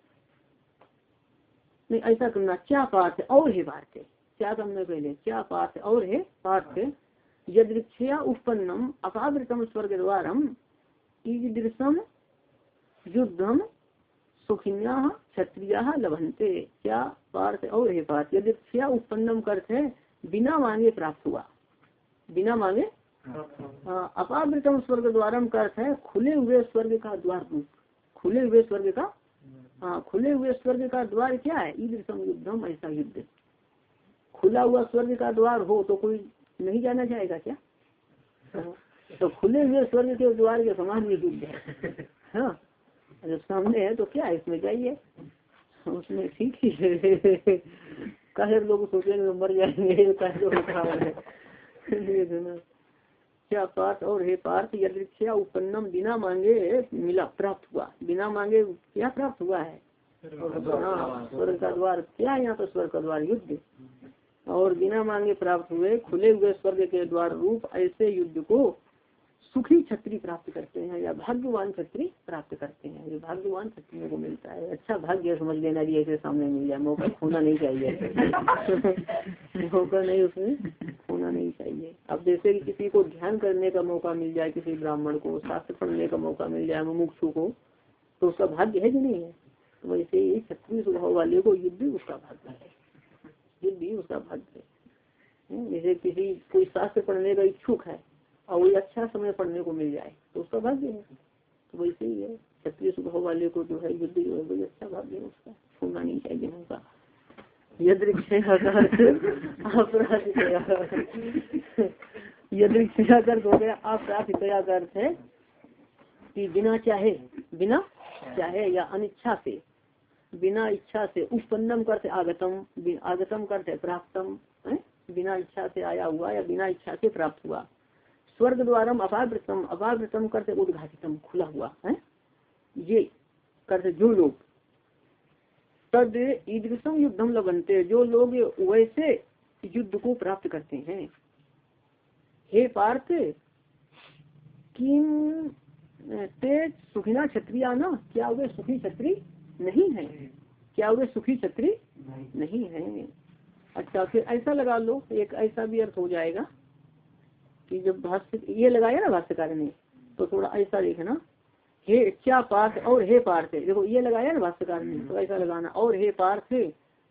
नहीं ऐसा करना क्या पार्थ और है पार्थ क्या करना पहले क्या पार्थ और है पार्थ यदृक्षया उत्पन्नम अपावृतम स्वर्ग द्वारम ईदृशम युद्धम सुखिन्या क्षत्रिय लभंते क्या पार्थ और है पार्थ यदृक्षया उत्पन्नम करते बिना मांगे प्राप्त हुआ बिना मांगे हाँ, अपावृतम स्वर्ग द्वारम का अर्थ है खुले हुए स्वर्ग का द्वार खुले हुए स्वर्ग का हाँ खुले हुए स्वर्ग का द्वार क्या है? ईदृशम युद्धम ऐसा युद्ध। खुला हुआ स्वर्ग का द्वार हो तो कोई नहीं जाना चाहेगा क्या? तो खुले हुए स्वर्ग के द्वार के समान भी युद्ध है। हाँ सामने है तो क्या है? इसमें जाइए। उसमें ठीक ही है। कहे लोग सोचेंगे मर जाएँगे, कहे लोग क्या पार्थ और हे पार्थ यदृक्षा उपन्नम बिना मांगे मिला प्राप्त हुआ। बिना मांगे क्या प्राप्त हुआ है? हाँ स्वर्ग का द्वार क्या है यहाँ पर स्वर्ग का द्वार युद्ध। और बिना मांगे प्राप्त हुए खुले हुए स्वर्ग के द्वार रूप ऐसे युद्ध को सुखी छत्री प्राप्त करते हैं या भाग्यवान छत्री प्राप्त करते हैं। ये भाग्यवान छत्रियों को मिलता है अच्छा भाग्य समझ लेना जी ऐसे सामने मिल जाए मौका खोना नहीं चाहिए। *laughs* मौका नहीं उसमें खोना नहीं चाहिए। अब जैसे कि किसी को ध्यान करने का मौका मिल जाए किसी ब्राह्मण को शास्त्र पढ़ने का मौका मिल जाए मुमुक्षु को तो उसका भाग्य है कि नहीं है? तो वैसे ही छत्री स्वभाव वाले को युद्ध उसका भाग्य है। युद्ध ही उसका भाग्य है। हम्म, जैसे किसी कोई शास्त्र पढ़ने का इच्छुक है और वही अच्छा समय पढ़ने को मिल जाए तो उसका भाग्य है। तो वैसे ही है। क्षत्रिय स्वभाव वाले को जो है युद्ध जो है, वही अच्छा भाग्य है उसका। छोड़ना नहीं चाहिए उनका। *laughs* हो है कि बिना चाहे बिना चाहे या अनिच्छा से, बिना इच्छा से उत्पन्नम करते आगतम आगतम करते प्राप्तम बिना इच्छा से आया हुआ या बिना इच्छा से प्राप्त हुआ। स्वर्ग द्वारम अपावृतम अपावृतम करते उद्घाटितम खुला हुआ है? ये करते जो लोग। तद ईदृशम युद्धम लगनते जो लोग वैसे युद्ध को प्राप्त करते हैं। हे पार्थ किम तेज सुखिना क्षत्रिया ना? क्या वे सुखी क्षत्रि नहीं है? क्या वे सुखी क्षत्रि नहीं है? अच्छा फिर ऐसा लगा लो एक ऐसा भी अर्थ हो जाएगा। कि जब भाष्य ये लगाया ना भाष्यकार ने तो थोड़ा ऐसा देखना हे क्या पार्थ और हे पार्थ। देखो, ये लगाया ना भाष्यकार ने तो ऐसा लगाना, और हे पार्थ,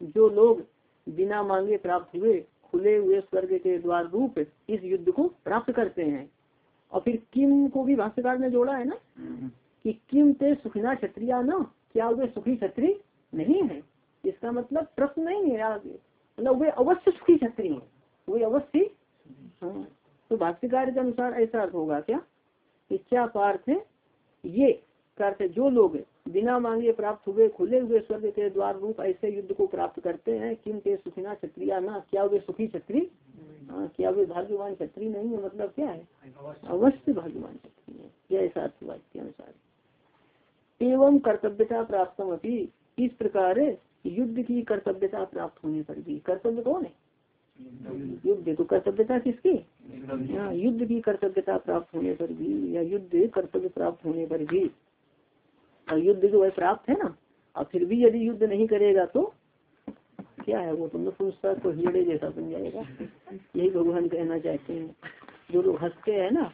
जो लोग बिना मांगे प्राप्त हुए, खुले हुए स्वर्ग के द्वार रूप इस युद्ध को प्राप्त करते हैं। और फिर किम को भी भाष्यकार ने जोड़ा है ना, कि किम ते सुखिना क्षत्रिया न, क्या वे सुखी क्षत्रिय नहीं है? इसका मतलब प्रश्न नहीं है मतलब वे अवश्य सुखी क्षत्रिय है। वे अवश्य हाँ। तो भाष्यकार के अनुसार ऐसा अर्थ होगा क्या? कि क्या पार्थ ये करते जो लोग बिना मांगे प्राप्त हुए, खुले हुए स्वर्ग के द्वार रूप ऐसे युद्ध को प्राप्त करते हैं, किम के सुखिना क्षत्रिया, ना क्या वे सुखी क्षत्रिय? हाँ क्या वे भाग्यवान क्षत्रिय नहीं है? मतलब क्या है? अवश्य भाग्यवान क्षत्रिय है। यह ऐसा अर्थ हुआ इसके अनुसार। एवं कर्तव्यता प्राप्त इस प्रकार युद्ध की कर्तव्यता प्राप्त होने पर भी। कर्तव्य कौन है? युद्ध तो कर्तव्यता किसकी? हाँ युद्ध की कर्तव्यता प्राप्त होने पर भी, या युद्ध कर्तव्य प्राप्त होने पर भी। और युद्ध जो है, प्राप्त है ना? और फिर भी यदि युद्ध नहीं करेगा तो क्या है? वो तुम पुरुषता तो हिजड़े जैसा बन जाएगा। यही भगवान कहना चाहते हैं। जो लोग हँसते हैं ना,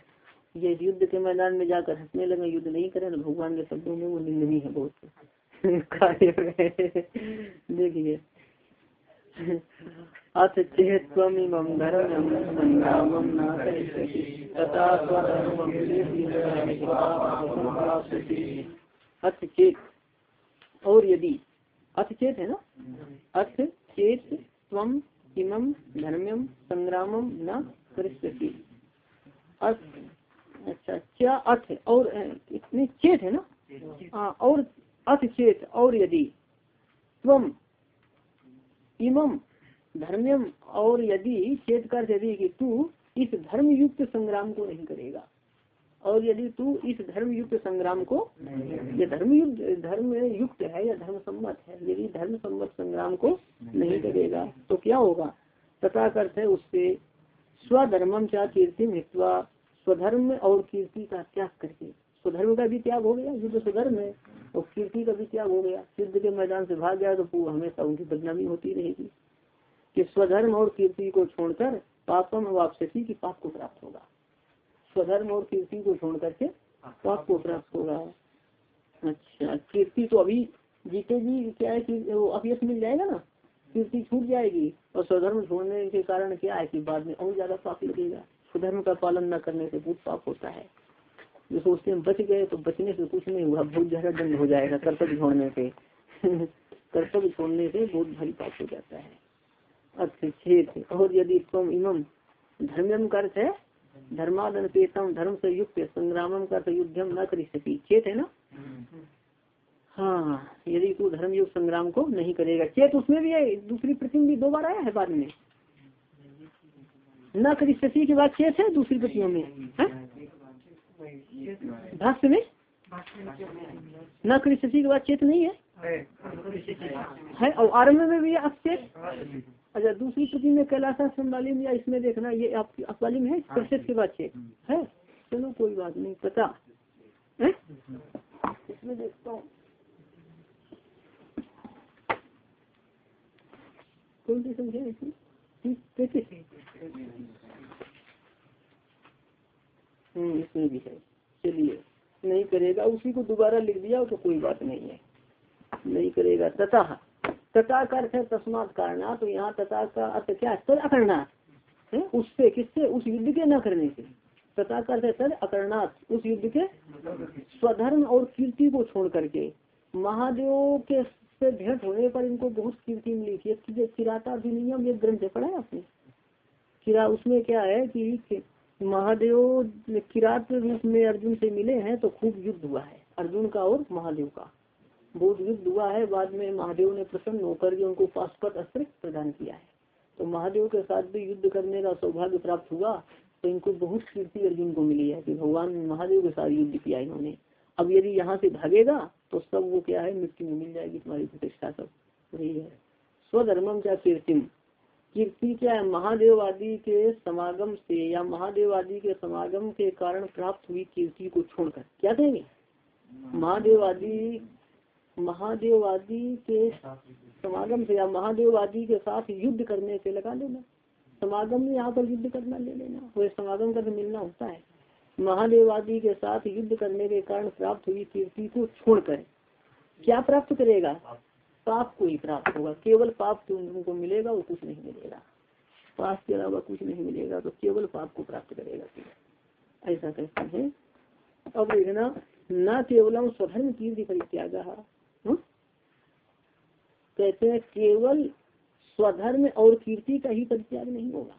ये युद्ध के मैदान में जाकर हंसने लगे, युद्ध नहीं करे ना भगवान के शब्दों में वो निंदनीय है बहुत। *laughs* देखिए *laughs* अथ चेत्वमिमं धर्मं सङ्ग्रामं न करिष्यति तथा अथ चेत और यदि अथ चेत है ना? अथ चेत तम इमं धर्म्यम संग्रामम न करिष्यति अच्छा क्या अथ? और इतने चेत है ना? हाँ और अथ चेत और यदि तम इमम धर्म्यम और यदि चेत कर यदि कि तू इस धर्म युक्त संग्राम को नहीं करेगा। और यदि तू इस धर्म युक्त संग्राम को ये धर्म युक्त धर्म युक्त है या धर्म सम्मत है यदि धर्म सम्मत संग्राम को नहीं करेगा तो क्या होगा? तथा करते उससे स्वधर्मम क्या कीर्ति मृत्वा स्वधर्म और कीर्ति का त्याग करके। स्वधर्म का भी त्याग हो गया, युद्ध स्वधर्म है, और कीर्ति का भी त्याग हो गया। युद्ध के मैदान से भाग गया तो हमेशा उनकी बदनामी होती रहेगी। कि स्वधर्म और कीर्ति को छोड़कर पापम वापसी की पाप को प्राप्त होगा। स्वधर्म और कीर्ति को छोड़ करके पाप को प्राप्त होगा। अच्छा कीर्ति तो अभी जीते जी क्या है कि अभ्यस मिल जाएगा ना? कीर्ति छूट जाएगी, और स्वधर्म छोड़ने के कारण क्या है कि बाद में और ज़्यादा पाप लगेगा। स्वधर्म का पालन न करने से बहुत पाप होता है। जो सोचते हैं, बच गए तो बचने से कुछ नहीं हुआ, बहुत ज़्यादा दंड हो जाएगा कर्तव्य छोड़ने से *laughs* कर्तव्य छोड़ने से बहुत भारी पाप हो जाता है। अच्छा और यदि तुम इमम धर्म है धर्मादन पेतम धर्म से युक्त, संग्राम कर युद्धम न कर सकी। चेत है ना? हाँ यदि तू धर्म युक्त, संग्राम को नहीं करेगा। चेत उसमें भी है, दूसरी प्रतिम भी दो बार आया है बाद में। न करी सकी के बाद चेत है, दूसरी प्रतियों में। भाष्य में? न सकी के बाद चेत नहीं है? है, और आरंभ में भी अक्षेत अच्छा दूसरी प्रति में कैलाशा संवालिम या इसमें देखना, ये आपकी अकवाली में है? प्रतिशत के बाद चेक है? चलो, कोई बात नहीं, पता। है? इसमें देखता हूँ। कौन सी संख्या है इसमें? हम्म इसमें भी है। चलिए, नहीं करेगा, उसी को दोबारा लिख दिया तो कोई बात नहीं है। नहीं करेगा तथा तथा का अर्थ तस्मात करना तो यहाँ तथा का अर्थ क्या है? तद अकरना है उससे, किससे? उस युद्ध के न करने से। तथा का अर्थ है तद अकरणात्, उस युद्ध के स्वधर्म और कीर्ति को छोड़ करके। महादेव के से भेंट होने पर इनको बहुत कीर्ति मिली थी। किराता अधिनियम एक ग्रंथ पढ़ा है आपने? किरा, उसमें क्या है कि महादेव किरात रूप में अर्जुन से मिले हैं तो खूब युद्ध हुआ है। अर्जुन का और महादेव का। बहुत युद्ध हुआ है, बाद में महादेव ने प्रसन्न होकर के उनको पाशपत अस्त्र प्रदान किया है। तो महादेव के साथ भी युद्ध करने का सौभाग्य प्राप्त हुआ तो इनको बहुत कीर्ति अर्जुन को मिली है कि भगवान महादेव के साथ युद्ध किया इन्होंने। अब यदि यहाँ से भागेगा तो सब वो क्या है, मृत्यु में मिल जाएगी तुम्हारी प्रतिष्ठा सब। वही है। स्वधर्मम क्या कीर्तिम। कीर्ति क्या है? महादेव आदि के समागम से या महादेव आदि के समागम के कारण प्राप्त हुई कीर्ति को छोड़कर? क्या कहेंगे? महादेव आदि महादेव आदि के समागम से या महादेव आदि के साथ युद्ध करने से लगा लेना। समागम में यहाँ पर युद्ध करना ले लेना। वह समागम का तो मिलना होता है। महादेव आदि के साथ युद्ध करने के कारण प्राप्त हुई कीर्ति को छोड़कर। क्या प्राप्त करेगा? पाप को ही प्राप्त होगा। केवल पाप तुमको मिलेगा और कुछ नहीं मिलेगा। पाप के अलावा कुछ नहीं मिलेगा तो केवल पाप को प्राप्त करेगा ऐसा कहते हैं। अब देखना, न केवलम स्वधर्म कीर्ति परित्याग। कहते हैं, केवल स्वधर्म और कीर्ति का ही परित्याग नहीं होगा।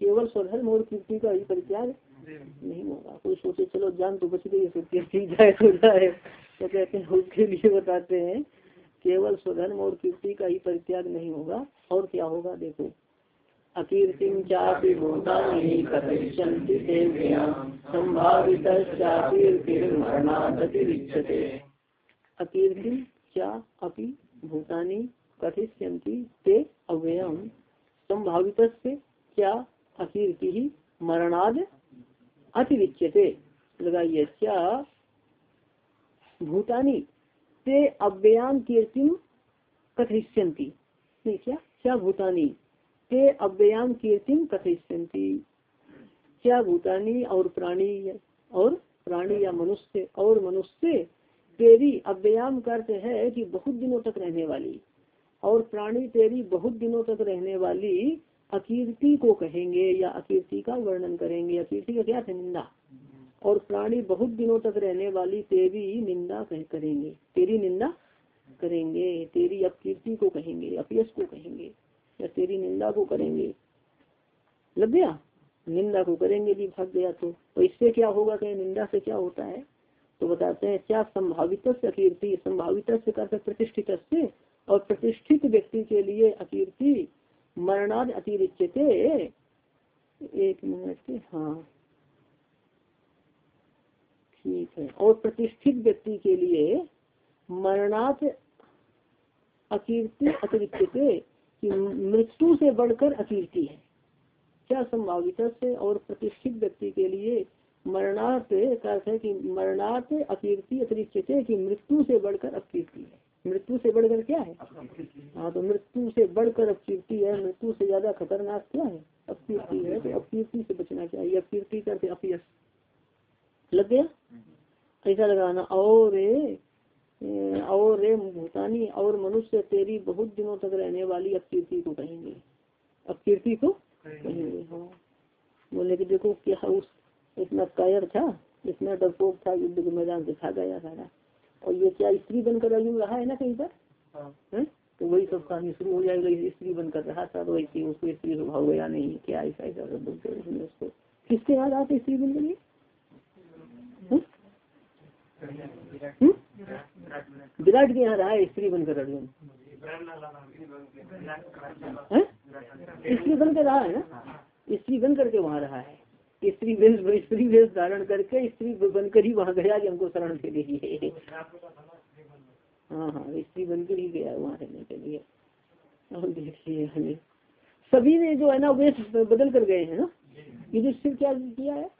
केवल स्वधर्म और कीर्ति का ही परित्याग नहीं होगा। कोई सोचे, चलो जान तो बच गई जाए तो जाए। तो कहते हैं, उसके लिए बताते हैं केवल स्वधर्म और कीर्ति का ही परित्याग नहीं होगा। और क्या होगा? देखो। अकीर्तिम चापि भूतानि संभावित अकीर्तिम चा अपि भूतानि कथिष्यन्ति ते अव्ययम संभावित क्या अकीर्ति ही मरणाद अतिरिच्यते। लगाइए क्या भूतानी ते अव्ययाम कीर्तिम कथिष्यन्ति नहीं क्या क्या भूतानी? ते अव्ययाम कीर्तिम कथिष्यन्ति क्या भूतानी और प्राणी और प्राणी या मनुष्य और मनुष्य तेरी अव्ययाम करते है कि बहुत दिनों तक रहने वाली। और प्राणी तेरी बहुत दिनों तक रहने वाली अकीर्ति को कहेंगे या अकीर्ति का वर्णन करेंगे। अकीर्ति का क्या है? निंदा। और प्राणी बहुत दिनों तक रहने वाली तेरी निंदा करेंगे। तेरी निंदा करेंगे। तेरी अपकीर्ति को कहेंगे अपयश को कहेंगे, या तेरी निंदा को करेंगे। लग गया? निंदा को करेंगे भी भाग गया तो। तो इससे क्या होगा कहीं निंदा से क्या होता है? तो बताते हैं, क्या संभावित अकीर्ति संभावित से कर प्रतिष्ठित से और प्रतिष्ठित व्यक्ति के लिए अकीर्ति मरणाद अतिरिक्त एक मिनट हाँ। ठीक है। और प्रतिष्ठित व्यक्ति के लिए मरणात अकीर्ति अतिरिक्त कि मृत्यु से बढ़कर अकीर्ति है। क्या संभावित से? और प्रतिष्ठित व्यक्ति के लिए मरणार्थ का अर्थ है कि मरणार्थ अकीर्ति अतिरिक्त कि मृत्यु से बढ़कर अकीर्ति है। मृत्यु से बढ़कर क्या है? हाँ तो मृत्यु से बढ़कर अपकीर्ति है। मृत्यु से ज़्यादा खतरनाक क्या है? अपकीर्ति है। तो अपकीर्ति से बचना चाहिए अपकीर्ति करते अपयश। लग गया? ऐसा लगाना और और रे भूतानी और मनुष्य तेरी बहुत दिनों तक रहने वाली अपकीर्ति को कहेंगे। अपकीर्ति को कहेंगे हाँ। बोले कि देखो क्या उस इतना कायर था इतना डरपोक था युद्ध के मैदान दिखा गया सारा। और ये क्या स्त्री बनकर अर्जुन रहा है ना कहीं पर? हाँ। तो वही सब कहानी शुरू हो जाएगा स्त्री बनकर रहा था तो उसको स्त्री स्वभाव गया नहीं क्या ऐसा ऐसा बोलते उसको। किसके बाद आते स्त्री बन गई? विराट के यहाँ रहा है, स्त्री बनकर अर्जुन स्त्री बनकर रहा है ना? स्त्री बन करके वहाँ रहा है। स्त्री वेश स्त्री वेश धारण करके स्त्री बनकर ही वहाँ गया हमको शरण के लिए हाँ हाँ स्त्री बनकर ही गया वहाँ रहने के लिए। और देखिए हमें। सभी ने जो है ना वेश बदल कर गए हैं ना? युधिष्ठिर क्या किया है?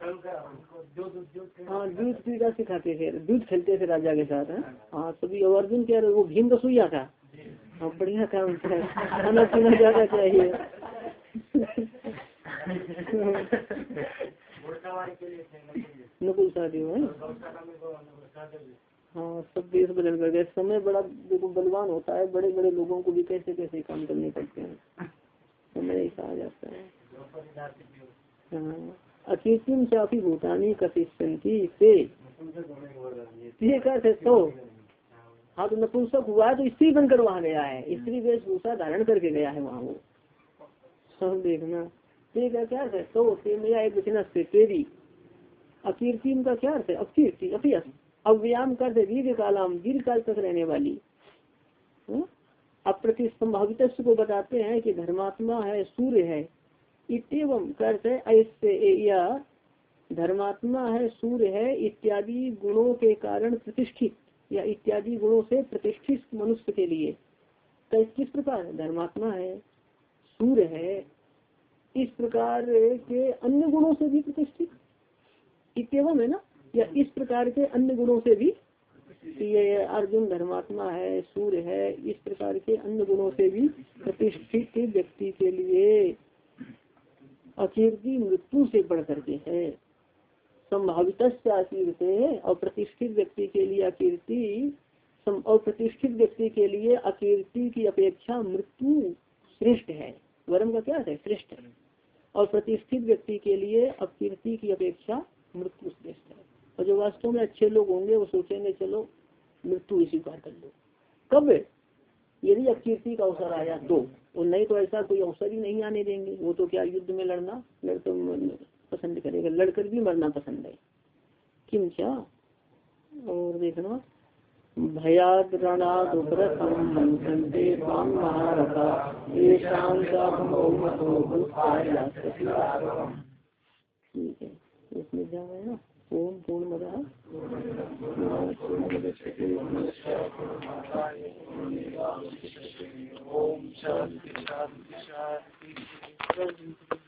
हाँ दूध क्रीड़ा सिखाते थे, दूध खेलते थे राजा के साथ, है। हाँ सभी अर्जुन क्या वो भीम रसोईया था। हाँ बढ़िया काम था। खाना पीना ज़्यादा चाहिए। नकुल साथियों है। हाँ सब देश बदल कर गए। समय बड़ा देखो, बलवान होता है। बड़े बड़े लोगों को भी कैसे कैसे काम करने पड़ते हैं। समय ऐसा आ जाता है। अकीर्तिम चापी भूतानी कथिष्यंती से तो हाँ तो नपुंसक हुआ है तो स्त्री बनकर वहाँ गया है। स्त्री वेशभूषा धारण करके गया है वहाँ वो। सब देखना। ठीक है क्या है तो मेरा एक वचन तेरी। अकीर्तिम का क्या अर्थ है? अकीर्ति अपयस अव्याम कर दीर्घ कालाम, दीर्घ काल तक रहने वाली। हाँ? अप्रति संभावित को बताते हैं कि धर्मात्मा है, सूर्य है। इतम करते ऐसे या धर्मात्मा है, सूर्य है, इत्यादि गुणों के कारण प्रतिष्ठित, या इत्यादि गुणों से प्रतिष्ठित मनुष्य के लिए। तो किस प्रकार? धर्मात्मा है, सूर्य है, इस प्रकार के अन्य गुणों से भी प्रतिष्ठित। इतम है ना? या इस प्रकार के अन्य गुणों से भी। ये अर्जुन धर्मात्मा है, सूर्य है, इस प्रकार के अन्य गुणों से भी प्रतिष्ठित व्यक्ति के लिए। अकीर्ति मृत्यु से बढ़ करके है। संभावित अकीर्ति और प्रतिष्ठित व्यक्ति के लिए अकीर्ति और प्रतिष्ठित व्यक्ति के लिए अकीर्ति की अपेक्षा मृत्यु श्रेष्ठ है। वर्म का क्या है? श्रेष्ठ है। और प्रतिष्ठित व्यक्ति के लिए अकीर्ति की अपेक्षा मृत्यु श्रेष्ठ है। और जो वास्तव में अच्छे लोग होंगे, वो सोचेंगे, चलो, मृत्यु स्वीकार कर लो। कब? यदि अकीर्ति का अवसर आया तो और नहीं तो ऐसा कोई अवसर ही नहीं आने देंगे। वो तो क्या युद्ध में लड़ना, लड़ तो पसंद करेगा। लड़कर भी मरना पसंद है। किम क्या? और देखना। भयाद ठीक है। इसमें ना? ओम पूर्ण शांति शांति शांति।